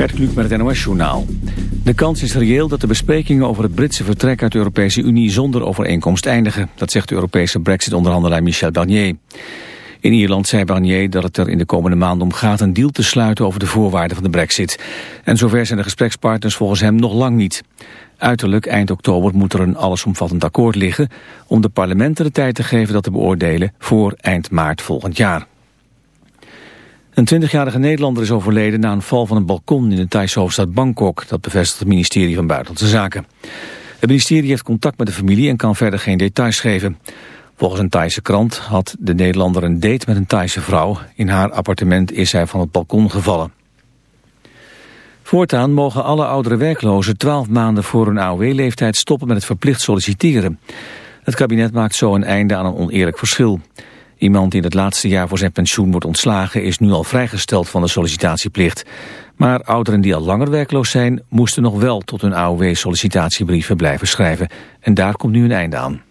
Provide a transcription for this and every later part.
Gert Kluk met het NOS-journaal. De kans is reëel dat de besprekingen over het Britse vertrek uit de Europese Unie zonder overeenkomst eindigen. Dat zegt de Europese brexit-onderhandelaar Michel Barnier. In Ierland zei Barnier dat het er in de komende maanden om gaat een deal te sluiten over de voorwaarden van de brexit. En zover zijn de gesprekspartners volgens hem nog lang niet. Uiterlijk eind oktober moet er een allesomvattend akkoord liggen om de parlementen de tijd te geven dat te beoordelen voor eind maart volgend jaar. Een 20-jarige Nederlander is overleden na een val van een balkon in de Thaise hoofdstad Bangkok. Dat bevestigt het ministerie van Buitenlandse Zaken. Het ministerie heeft contact met de familie en kan verder geen details geven. Volgens een Thaise krant had de Nederlander een date met een Thaise vrouw. In haar appartement is hij van het balkon gevallen. Voortaan mogen alle oudere werklozen 12 maanden voor hun AOW-leeftijd stoppen met het verplicht solliciteren. Het kabinet maakt zo een einde aan een oneerlijk verschil. Iemand die in het laatste jaar voor zijn pensioen wordt ontslagen... is nu al vrijgesteld van de sollicitatieplicht. Maar ouderen die al langer werkloos zijn... moesten nog wel tot hun AOW-sollicitatiebrieven blijven schrijven. En daar komt nu een einde aan.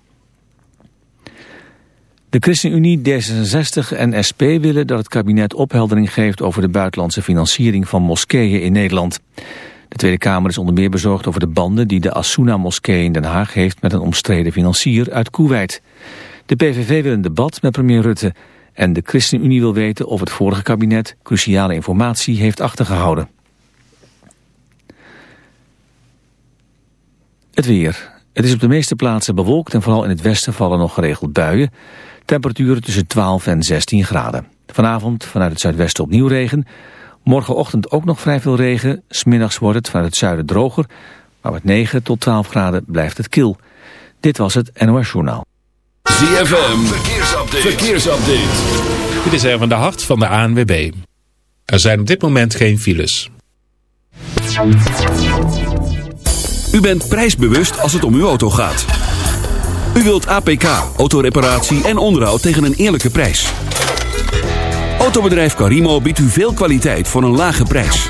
De ChristenUnie, D66 en SP willen dat het kabinet opheldering geeft... over de buitenlandse financiering van moskeeën in Nederland. De Tweede Kamer is onder meer bezorgd over de banden... die de Asuna-moskee in Den Haag heeft met een omstreden financier uit Kuwait... De PVV wil een debat met premier Rutte. En de ChristenUnie wil weten of het vorige kabinet cruciale informatie heeft achtergehouden. Het weer. Het is op de meeste plaatsen bewolkt en vooral in het westen vallen nog geregeld buien. Temperaturen tussen 12 en 16 graden. Vanavond vanuit het zuidwesten opnieuw regen. Morgenochtend ook nog vrij veel regen. Smiddags wordt het vanuit het zuiden droger. Maar met 9 tot 12 graden blijft het kil. Dit was het NOS Journaal. ZFM, verkeersupdate. verkeersupdate. Dit is even de hart van de ANWB. Er zijn op dit moment geen files. U bent prijsbewust als het om uw auto gaat. U wilt APK, autoreparatie en onderhoud tegen een eerlijke prijs. Autobedrijf Carimo biedt u veel kwaliteit voor een lage prijs.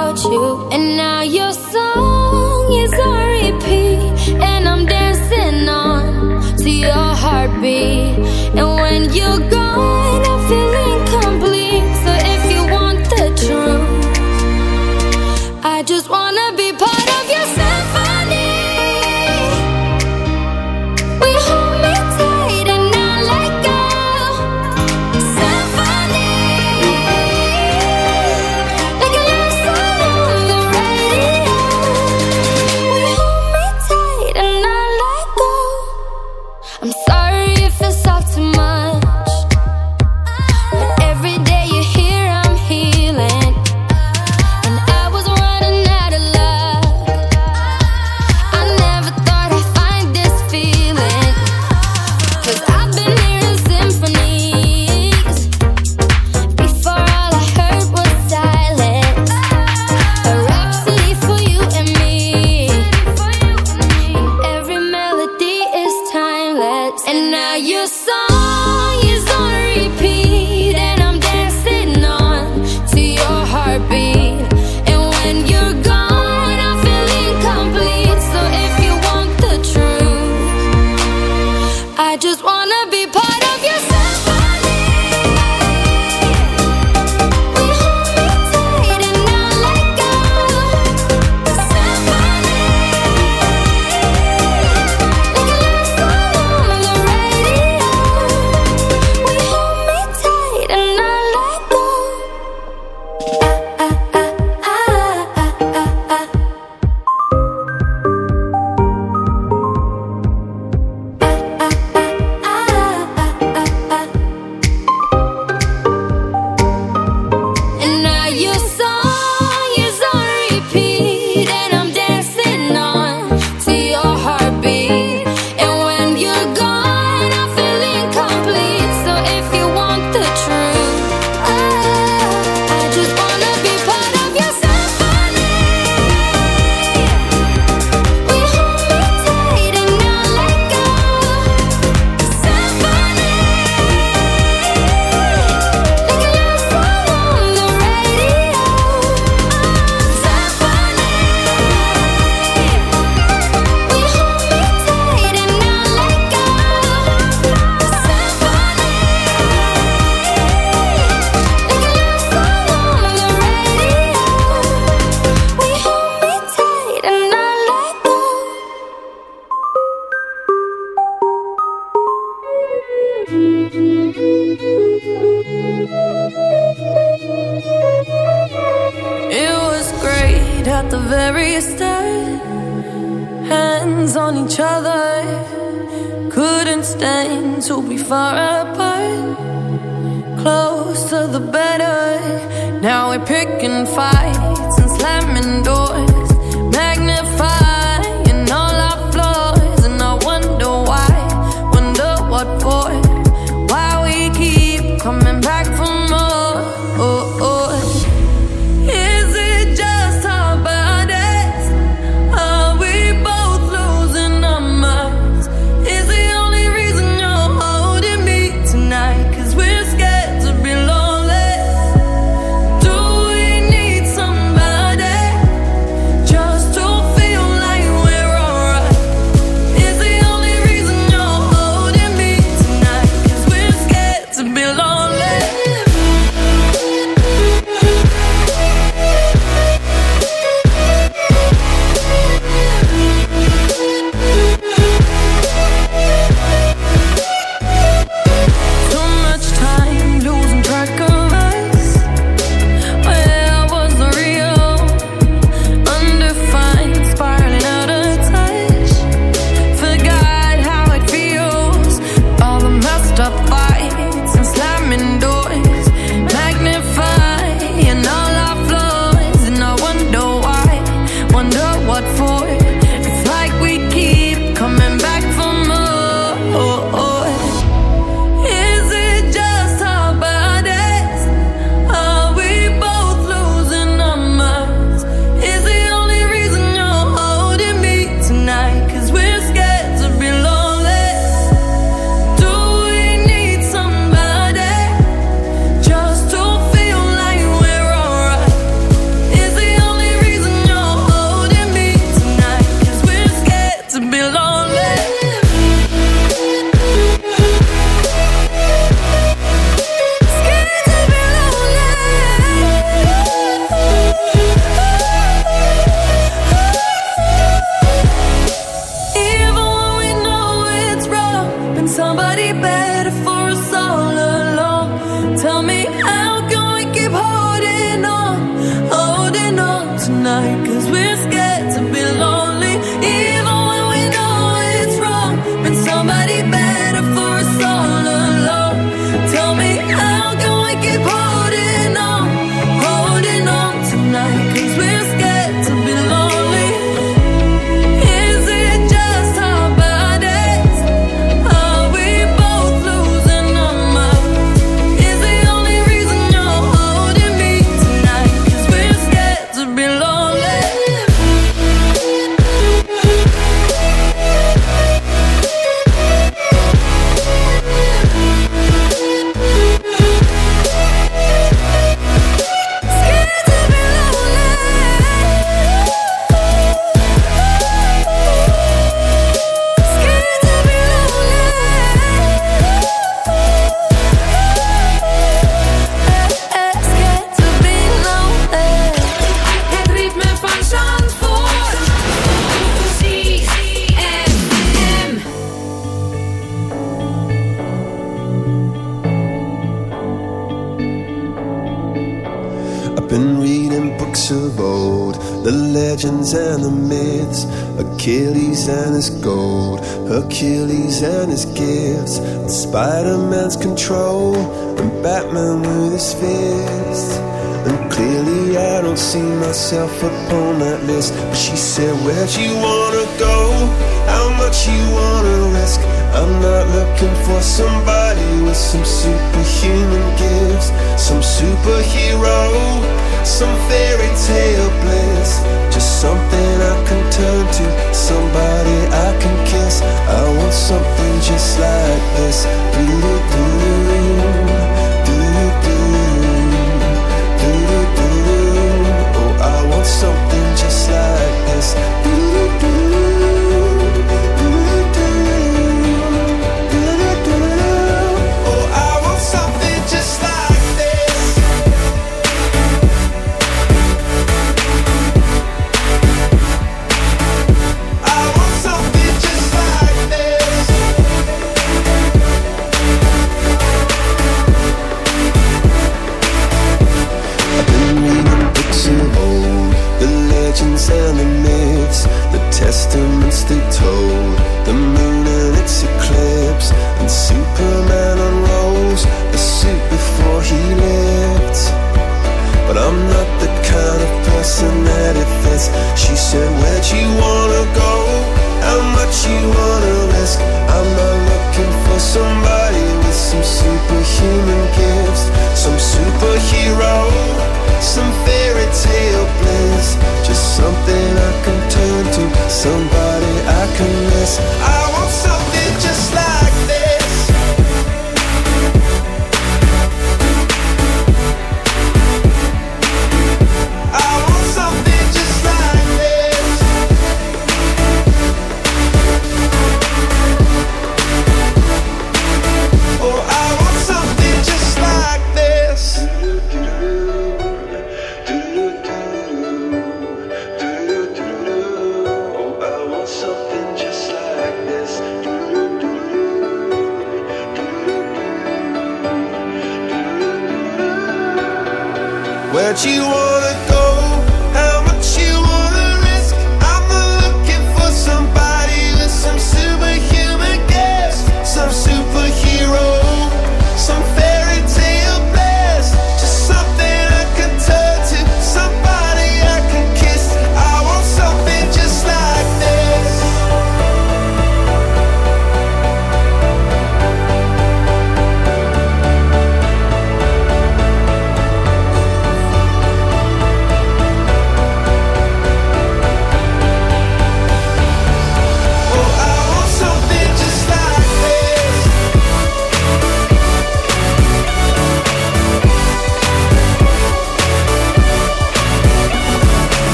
without you, and now you're so.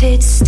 It's.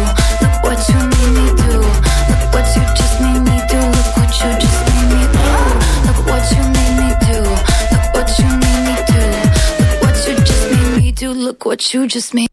What you just made.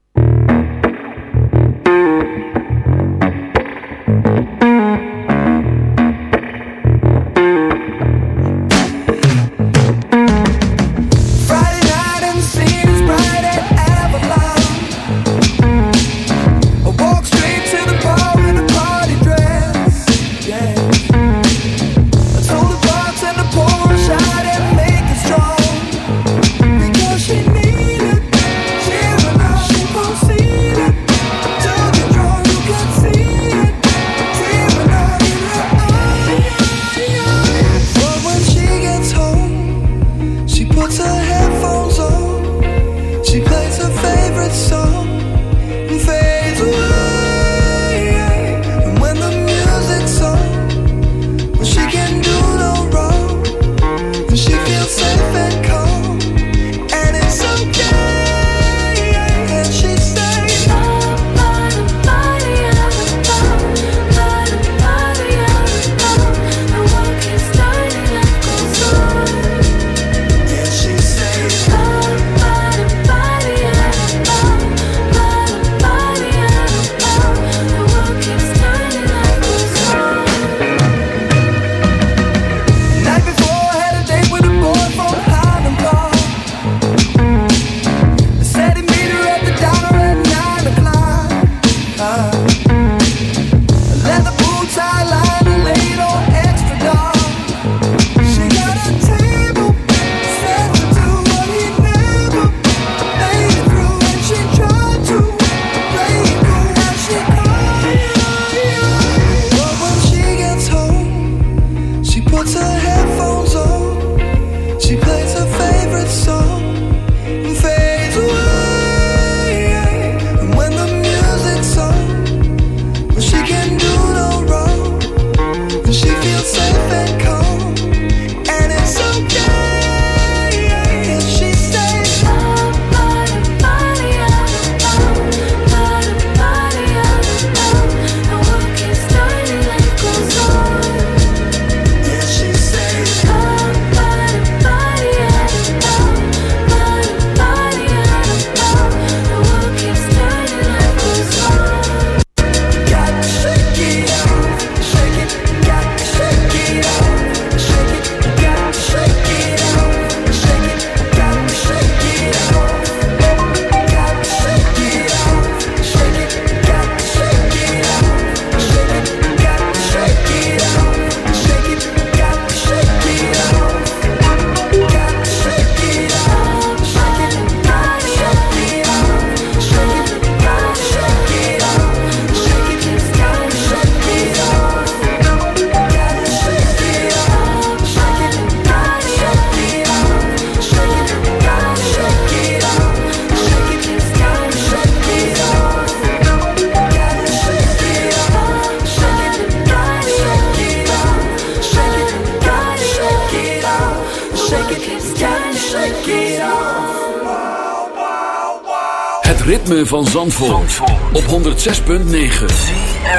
Op 106.9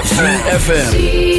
CFFM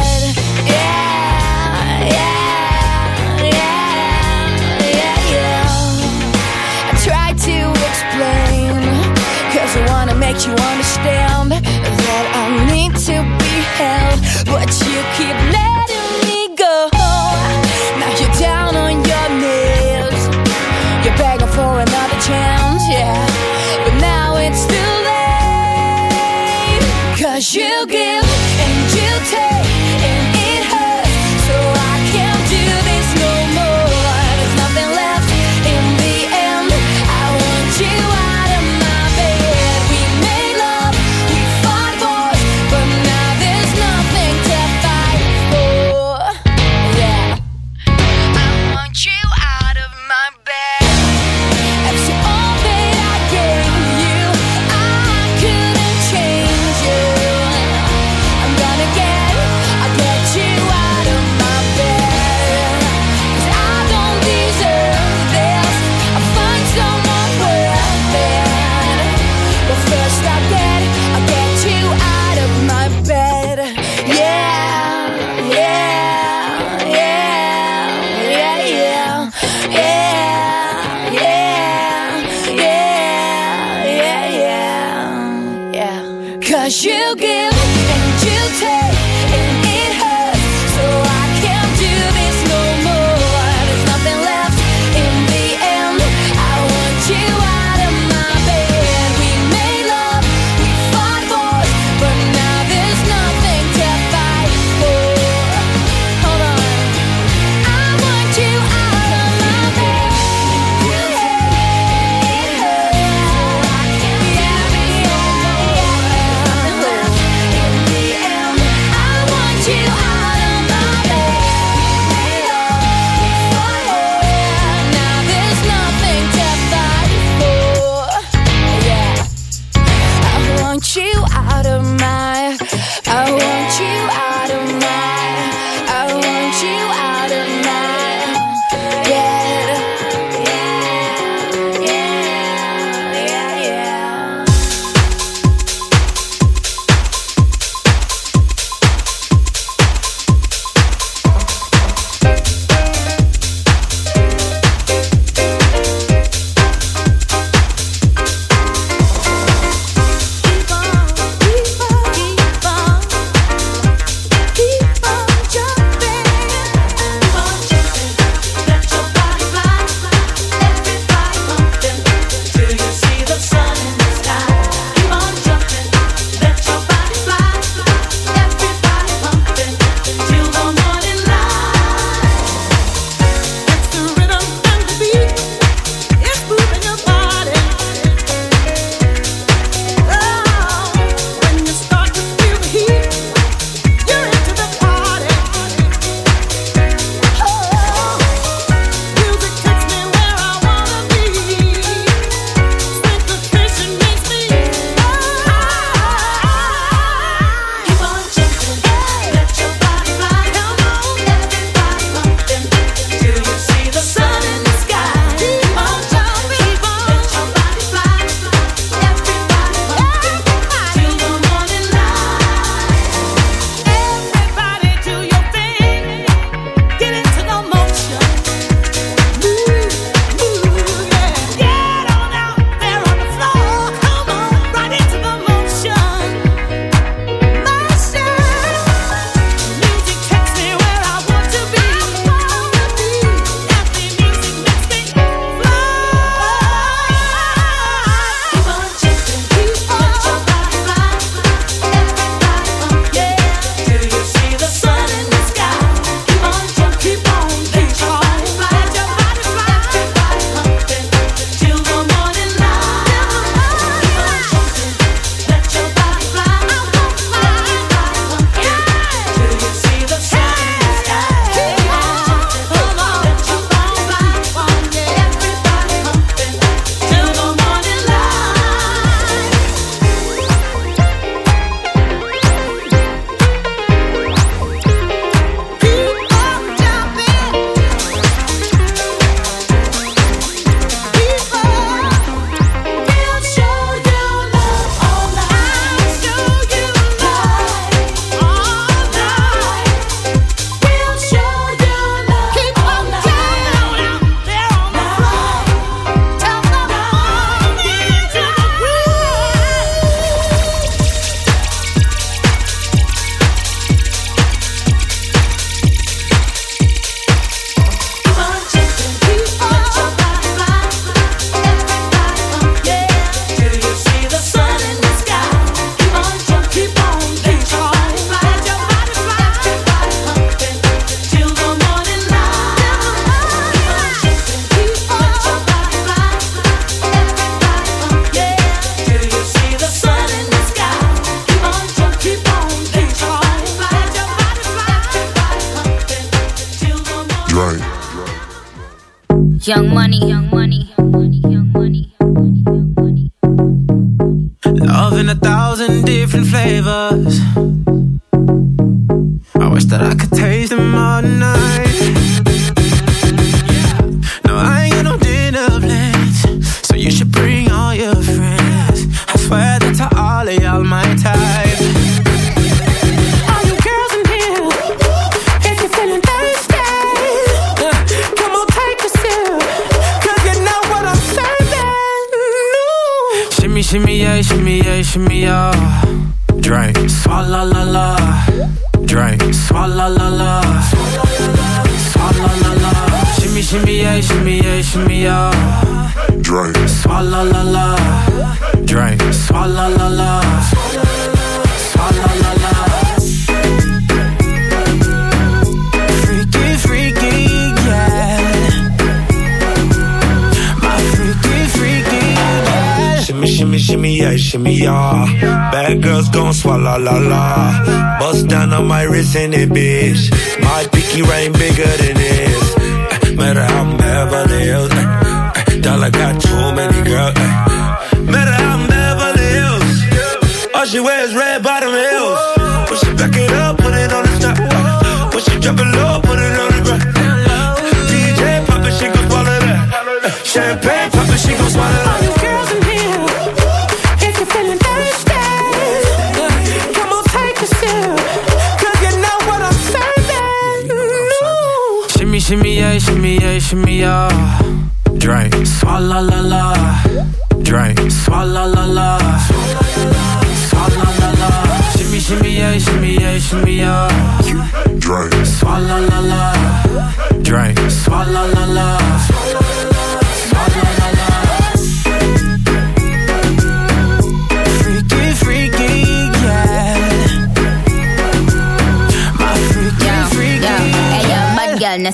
you give and you take.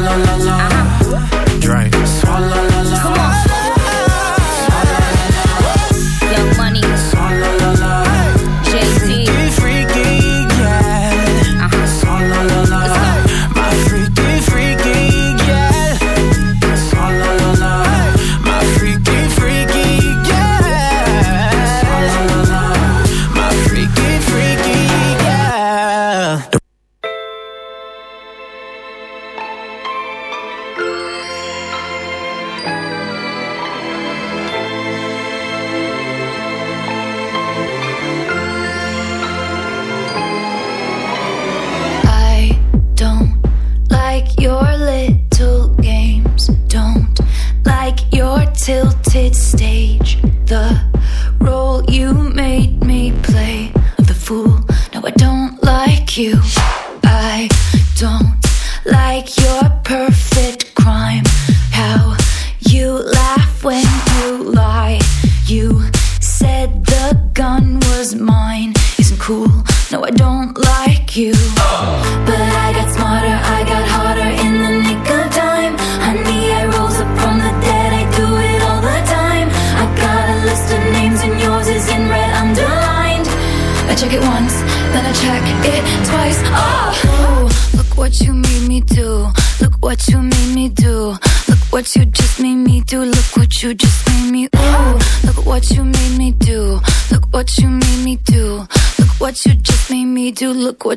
la la la. Drink, swallow.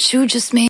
You just made.